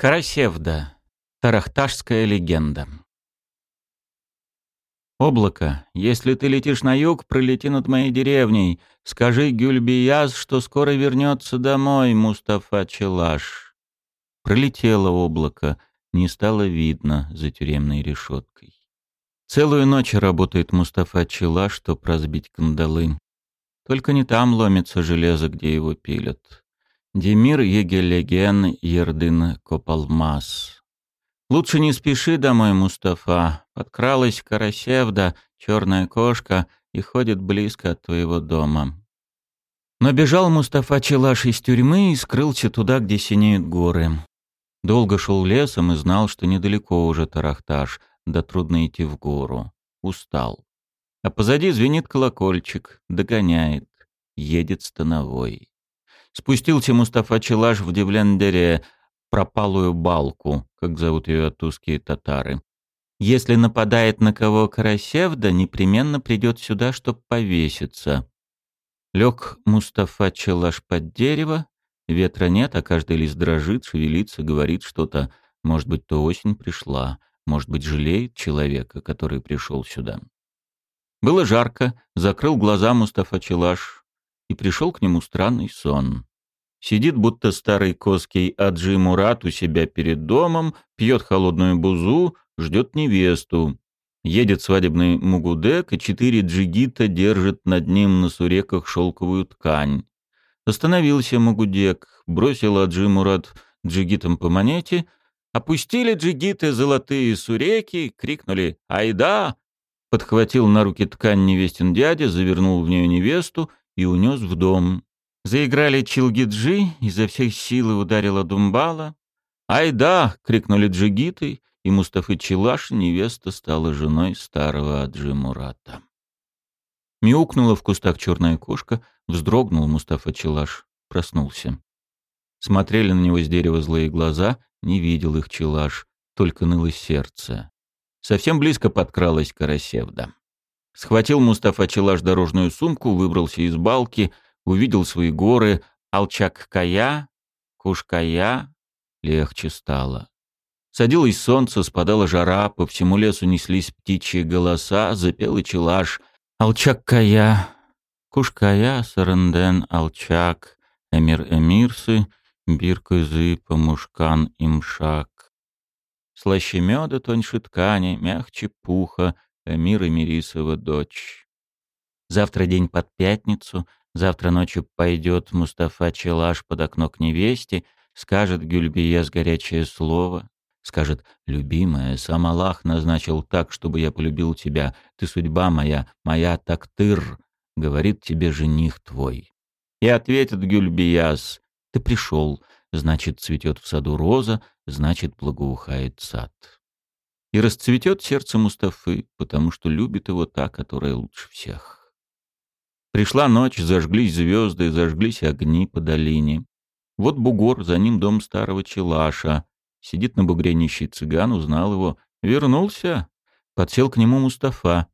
Карасевда. Тарахташская легенда. «Облако, если ты летишь на юг, пролети над моей деревней. Скажи Гюльбияз, что скоро вернется домой, Мустафа Челаш». Пролетело облако, не стало видно за тюремной решеткой. Целую ночь работает Мустафа Челаш, чтоб разбить кандалы. Только не там ломится железо, где его пилят. Демир Егелеген Ердын Копалмас. Лучше не спеши домой, Мустафа. Подкралась Карасевда, черная кошка, и ходит близко от твоего дома. Но бежал Мустафа Челаш из тюрьмы и скрылся туда, где синеют горы. Долго шел лесом и знал, что недалеко уже Тарахташ, да трудно идти в гору. Устал. А позади звенит колокольчик, догоняет, едет становой. Спустился Мустафа Челаш в Девлендере, пропалую балку, как зовут ее тузские татары. Если нападает на кого Карасевда, непременно придет сюда, чтоб повеситься. Лег Мустафа Челаш под дерево, ветра нет, а каждый лист дрожит, шевелится, говорит что-то. Может быть, то осень пришла, может быть, жалеет человека, который пришел сюда. Было жарко, закрыл глаза Мустафа Челаш, и пришел к нему странный сон. Сидит будто старый коский Аджи Мурат у себя перед домом, пьет холодную бузу, ждет невесту. Едет свадебный мугудек, и четыре джигита держат над ним на суреках шелковую ткань. Остановился мугудек, бросил Аджи Мурат джигитам по монете, опустили джигиты золотые суреки, крикнули «Айда!», подхватил на руки ткань невестин дядя, завернул в нее невесту и унес в дом. Заиграли Чилгиджи, изо всех сил ударила Думбала. «Ай да!» — крикнули джигиты, и Мустафы Чилаш, невеста, стала женой старого Аджи Мурата. Мяукнула в кустах черная кошка, вздрогнул Мустафа Чилаш, проснулся. Смотрели на него с дерева злые глаза, не видел их Чилаш, только ныло сердце. Совсем близко подкралась Карасевда. Схватил Мустафа Челаш дорожную сумку, выбрался из балки, увидел свои горы, Алчак-Кая, Куш-Кая, легче стало. Садилось солнце, спадала жара, по всему лесу неслись птичьи голоса, запел и Челаш. Алчак-Кая, Куш-Кая, Саранден, Алчак, Эмир-Эмирсы, Бир-Кызы, Памушкан, Имшак. Слаще меда, тоньше ткани, мягче пуха — Эмир и Мирисова дочь. Завтра день под пятницу, завтра ночью пойдет Мустафа Челаш под окно к невесте, скажет Гюльбиез горячее слово, скажет «Любимая, сам Аллах назначил так, чтобы я полюбил тебя, ты судьба моя, моя тактыр», говорит тебе жених твой. И ответит Гюльбияз «Ты пришел, значит, цветет в саду роза, значит, благоухает сад» и расцветет сердце Мустафы, потому что любит его та, которая лучше всех. Пришла ночь, зажглись звезды, зажглись огни по долине. Вот бугор, за ним дом старого Челаша. Сидит на бугре нищий цыган, узнал его. Вернулся. Подсел к нему Мустафа.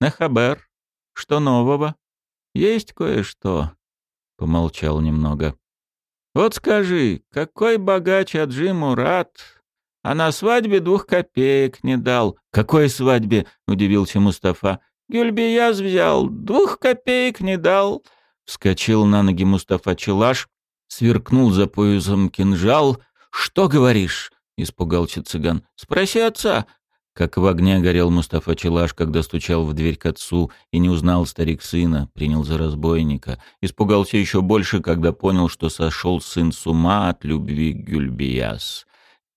«Нахабер, что нового?» «Есть кое-что», — помолчал немного. «Вот скажи, какой богач Аджи Мурат а на свадьбе двух копеек не дал. Какой свадьбе? удивился Мустафа. Гюльбияз взял, двух копеек не дал. Вскочил на ноги Мустафа Челаш, сверкнул за поясом кинжал. Что говоришь? испугался цыган. Спроси отца. Как в огне горел Мустафа Челаш, когда стучал в дверь к отцу и не узнал старик сына, принял за разбойника. Испугался еще больше, когда понял, что сошел сын с ума от любви к Гюльбияз.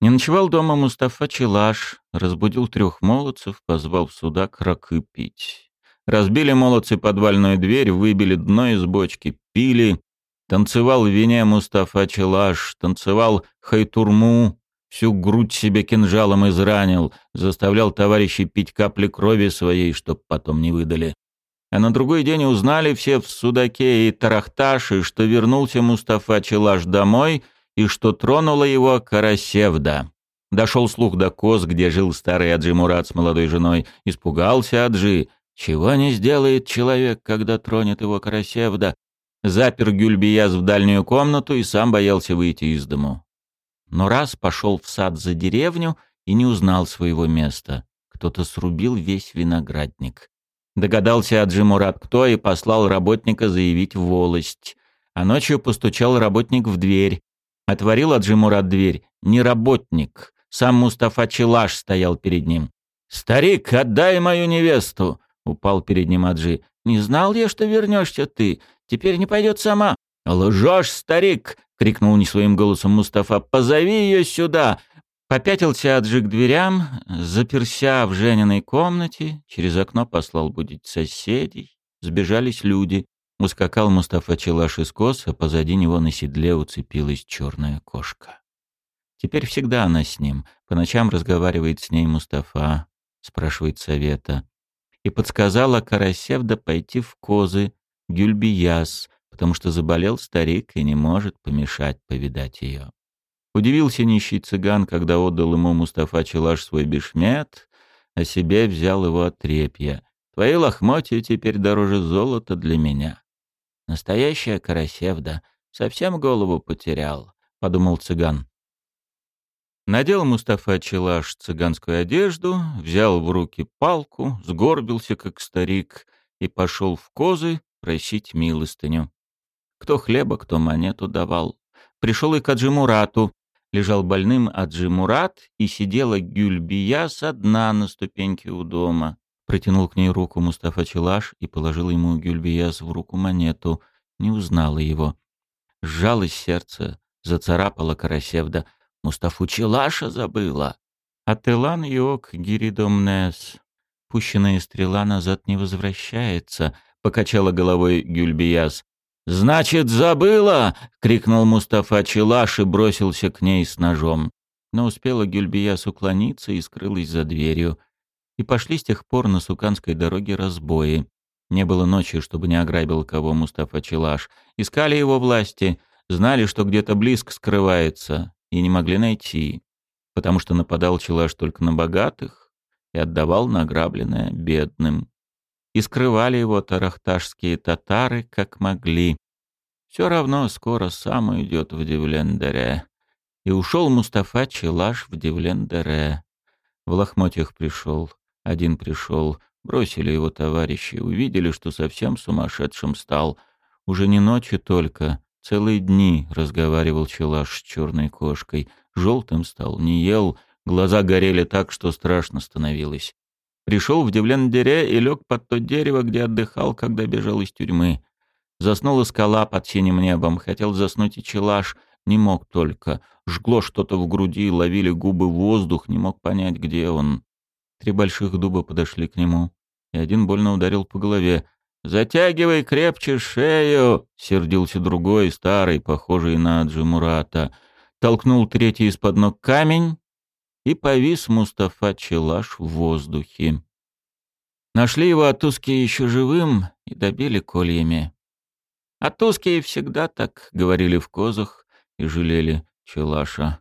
Не ночевал дома Мустафа Челаш, разбудил трех молодцев, позвал в суда кракы пить. Разбили молодцы подвальную дверь, выбили дно из бочки, пили. Танцевал в вине Мустафа Челаш, танцевал хайтурму, всю грудь себе кинжалом изранил, заставлял товарищей пить капли крови своей, чтоб потом не выдали. А на другой день узнали все в Судаке и Тарахташе, что вернулся Мустафа Челаш домой — и что тронула его Карасевда. Дошел слух до коз, где жил старый Аджи Мурат с молодой женой. Испугался Аджи. Чего не сделает человек, когда тронет его Карасевда? Запер Гюльбияз в дальнюю комнату и сам боялся выйти из дому. но раз пошел в сад за деревню и не узнал своего места. Кто-то срубил весь виноградник. Догадался Аджимурат кто и послал работника заявить волость. А ночью постучал работник в дверь. Отворил Аджимурат дверь. Не работник. Сам Мустафа Челаш стоял перед ним. «Старик, отдай мою невесту!» — упал перед ним Аджи. «Не знал я, что вернешься ты. Теперь не пойдет сама». «Лжешь, старик!» — крикнул не своим голосом Мустафа. «Позови ее сюда!» Попятился Аджи к дверям, заперся в жениной комнате, через окно послал будить соседей. Сбежались люди. Ускакал Мустафа Челаш из Коз, а позади него на седле уцепилась черная кошка. Теперь всегда она с ним. По ночам разговаривает с ней Мустафа, спрашивает совета. И подсказала Карасевда пойти в козы, Гюльбияс, потому что заболел старик и не может помешать повидать ее. Удивился нищий цыган, когда отдал ему Мустафа Челаш свой бешмет, а себе взял его отрепья. Твои лохмотья теперь дороже золота для меня. Настоящая Карасевда. Совсем голову потерял, — подумал цыган. Надел Мустафа Челаш цыганскую одежду, взял в руки палку, сгорбился, как старик, и пошел в козы просить милостыню. Кто хлеба, кто монету давал. Пришел и к Аджимурату. Лежал больным Аджимурат, и сидела Гюльбия со дна на ступеньке у дома. Протянул к ней руку Мустафа Челаш и положил ему Гюльбияс в руку монету. Не узнала его. Сжалось сердце, зацарапала Карасевда — Мустафу Челаша забыла. А Телан Йок Гиридомнес. Пущенная стрела назад не возвращается, покачала головой Гюльбияс. «Значит, забыла!» — крикнул Мустафа Челаш и бросился к ней с ножом. Но успела Гюльбияс уклониться и скрылась за дверью. И пошли с тех пор на Суканской дороге разбои. Не было ночи, чтобы не ограбил кого Мустафа Челаш. Искали его власти, знали, что где-то близко скрывается и не могли найти, потому что нападал Челаш только на богатых и отдавал награбленное бедным. И скрывали его тарахташские татары как могли. Все равно скоро сам уйдет в Девлендере. И ушел Мустафа Челаш в Девлендере. В лохмотьях пришел, один пришел, бросили его товарищи, увидели, что совсем сумасшедшим стал. Уже не ночью только, Целые дни разговаривал Челаш с черной кошкой. Желтым стал, не ел, глаза горели так, что страшно становилось. Пришел в Девлен-Дере и лег под то дерево, где отдыхал, когда бежал из тюрьмы. Заснула скала под синим небом, хотел заснуть и Челаш, не мог только. Жгло что-то в груди, ловили губы воздух, не мог понять, где он. Три больших дуба подошли к нему, и один больно ударил по голове. «Затягивай крепче шею!» — сердился другой, старый, похожий на Джимурата. Толкнул третий из-под ног камень, и повис Мустафа Челаш в воздухе. Нашли его Атузские еще живым и добили кольями. Атузские всегда так говорили в козах и жалели Челаша.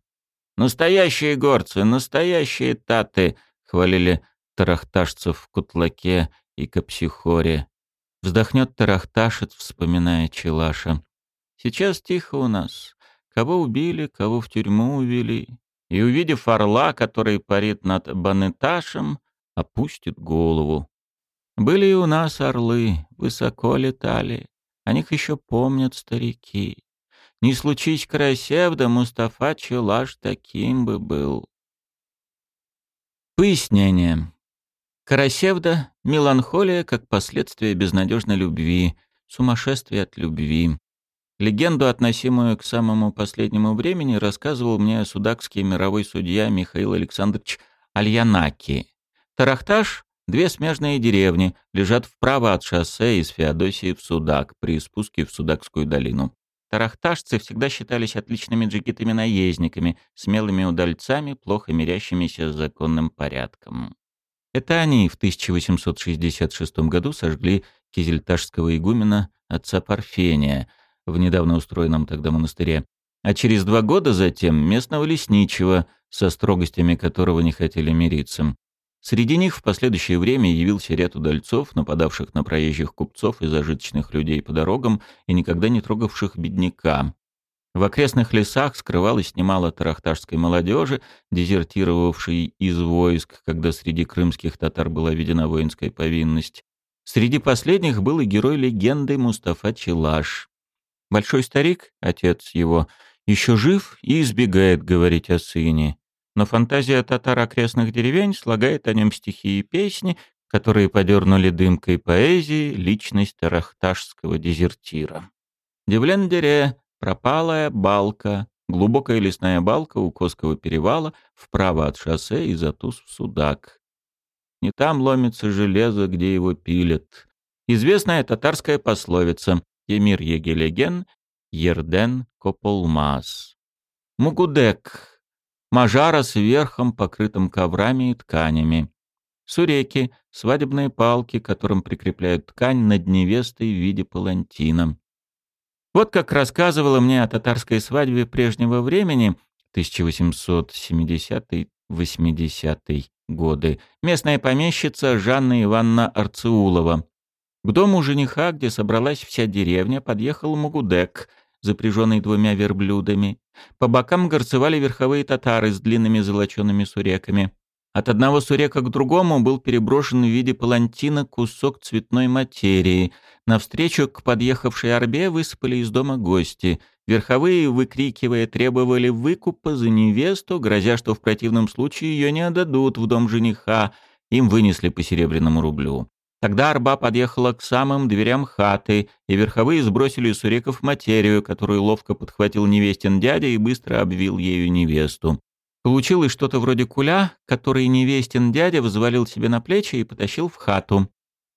«Настоящие горцы, настоящие таты!» — хвалили тарахташцев в Кутлаке и Капсихоре. Вздохнет Тарахташит, вспоминая Челаша. Сейчас тихо у нас. Кого убили, кого в тюрьму увели. И, увидев орла, который парит над Банеташем, опустит голову. Были и у нас орлы, высоко летали. О них еще помнят старики. Не случись Карасевда, Мустафа Челаш таким бы был. Пояснение. Карасевда — меланхолия как последствие безнадежной любви, сумасшествие от любви. Легенду, относимую к самому последнему времени, рассказывал мне судакский мировой судья Михаил Александрович Альянаки. Тарахташ — две смежные деревни, лежат вправо от шоссе из Феодосии в Судак при спуске в Судакскую долину. Тарахташцы всегда считались отличными джигитами-наездниками, смелыми удальцами, плохо мирящимися с законным порядком. Это они в 1866 году сожгли кизельташского игумена отца Парфения в недавно устроенном тогда монастыре, а через два года затем местного лесничего, со строгостями которого не хотели мириться. Среди них в последующее время явился ряд удальцов, нападавших на проезжих купцов и зажиточных людей по дорогам и никогда не трогавших бедняка. В окрестных лесах скрывалось немало тарахташской молодежи, дезертировавшей из войск, когда среди крымских татар была введена воинская повинность. Среди последних был и герой легенды Мустафа Челаш. Большой старик, отец его, еще жив и избегает говорить о сыне. Но фантазия татар окрестных деревень слагает о нем стихи и песни, которые подернули дымкой поэзии личность тарахташского дезертира. Девлен-дере пропалая балка, глубокая лесная балка у Косского перевала, вправо от шоссе и затуз в Судак. Не там ломится железо, где его пилят. Известная татарская пословица «Емир егелеген, ерден кополмаз». Мугудек. Мажара с верхом, покрытым коврами и тканями. Суреки — свадебные палки, которым прикрепляют ткань над невестой в виде палантина. Вот как рассказывала мне о татарской свадьбе прежнего времени, 1870-80 годы, местная помещица Жанна Ивановна Арцеулова. К дому жениха, где собралась вся деревня, подъехал Мугудек, запряженный двумя верблюдами. По бокам горцевали верховые татары с длинными золочеными суреками. От одного сурека к другому был переброшен в виде палантина кусок цветной материи. Навстречу к подъехавшей арбе высыпали из дома гости. Верховые, выкрикивая, требовали выкупа за невесту, грозя, что в противном случае ее не отдадут в дом жениха. Им вынесли по серебряному рублю. Тогда арба подъехала к самым дверям хаты, и верховые сбросили с уреков материю, которую ловко подхватил невестин дядя и быстро обвил ею невесту. Получилось что-то вроде куля, который невестин дядя взвалил себе на плечи и потащил в хату.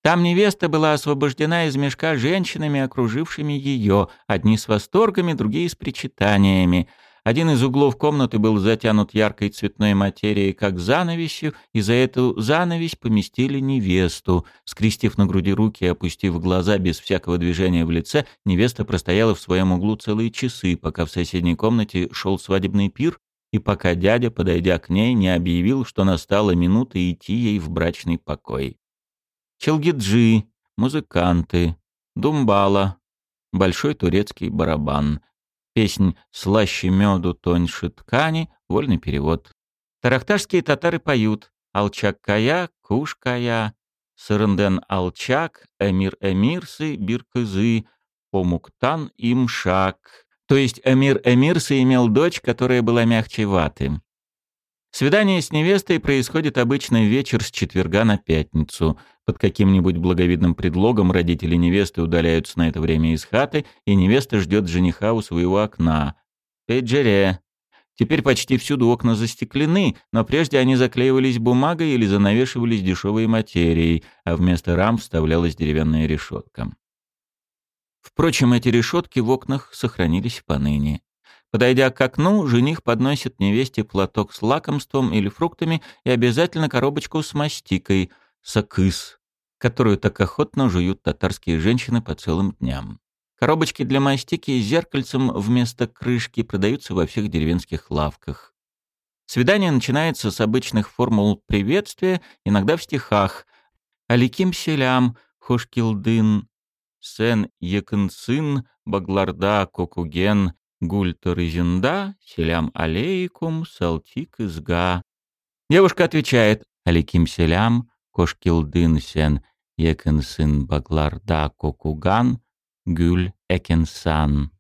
Там невеста была освобождена из мешка женщинами, окружившими ее, одни с восторгами, другие с причитаниями. Один из углов комнаты был затянут яркой цветной материей, как занавесью, и за эту занавесь поместили невесту. Скрестив на груди руки и опустив глаза без всякого движения в лице, невеста простояла в своем углу целые часы, пока в соседней комнате шел свадебный пир, и пока дядя, подойдя к ней, не объявил, что настала минута идти ей в брачный покой. Челгиджи, музыканты, думбала, большой турецкий барабан, песнь «Слаще меду, тоньше ткани», вольный перевод. Тарахташские татары поют «Алчак-кая, куш-кая», «Сырынден алчак», «Эмир эмирсы», «Биркызы», «Помуктан имшак», то есть Эмир Эмирса имел дочь, которая была мягче ваты. Свидание с невестой происходит обычно вечер с четверга на пятницу. Под каким-нибудь благовидным предлогом родители невесты удаляются на это время из хаты, и невеста ждет жениха у своего окна. Пейджере. Теперь почти всюду окна застеклены, но прежде они заклеивались бумагой или занавешивались дешевой материей, а вместо рам вставлялась деревянная решетка. Впрочем, эти решетки в окнах сохранились поныне. Подойдя к окну, жених подносит невесте платок с лакомством или фруктами и обязательно коробочку с мастикой, сакыс, которую так охотно жуют татарские женщины по целым дням. Коробочки для мастики с зеркальцем вместо крышки продаются во всех деревенских лавках. Свидание начинается с обычных формул приветствия, иногда в стихах. «Аликим селям, хошкилдын, Сен Якынсын, Багларда Кокуген, Гультер Изинда, Селям Алейкум, Салтик Изга. Девушка отвечает «Алейким Селям, Кошкилдын Сен, Якынсын Багларда Кокуган, Гюль Экенсан».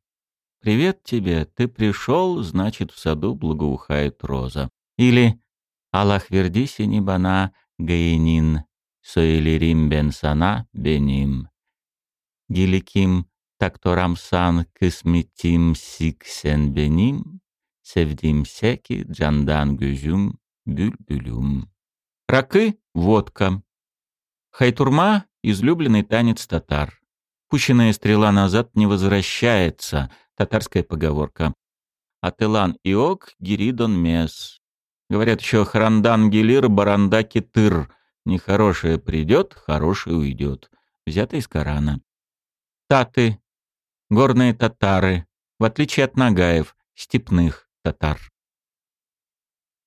«Привет тебе, ты пришел, значит, в саду благоухает роза». Или «Аллах верди синибана гаинин, соэлирим бенсана беним». Гиликим такторамсан кысмитим сиксен беним, севдим секи джандан гюзюм бюльбюлюм. Ракы — водка. Хайтурма — излюбленный танец татар. Пущенная стрела назад не возвращается, татарская поговорка. Ателан иок гиридон мес. Говорят еще храндан гелир баранда китыр. Нехорошее придет, хорошее уйдет. Взято из Корана. Таты, горные татары, в отличие от нагаев, степных татар.